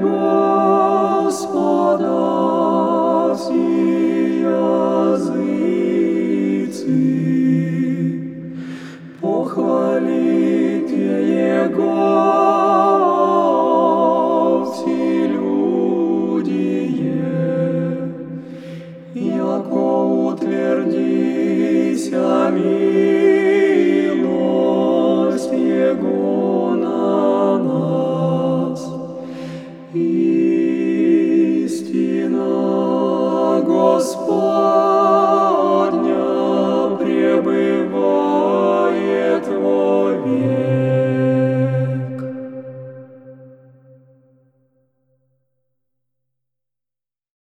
Господа сия языцы, Его все люди, яко утвердися. you.